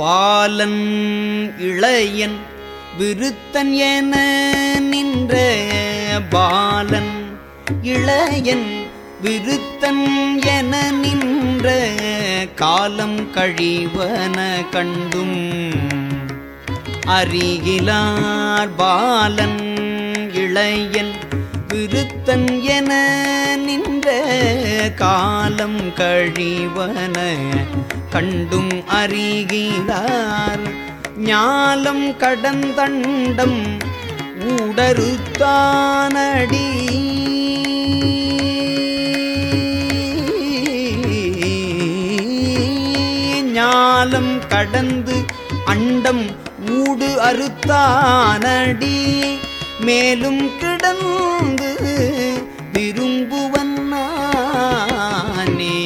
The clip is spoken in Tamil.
பாலன் இளையன் விருத்தன் என நின்ற பாலன் இளையன் விருத்தன் என நின்ற காலம் கழிவன கண்டும் அருகிலார் பாலன் இளையன் விருத்தன் என காலம் கழிவன கண்டும் அறிகிறார். ஞாலம் கடந்தண்டம் ஊடறுத்தானடி. ஞாலம் கடந்து அண்டம் ஊடு அறுத்தானடி. மேலும் கிடந்து நீ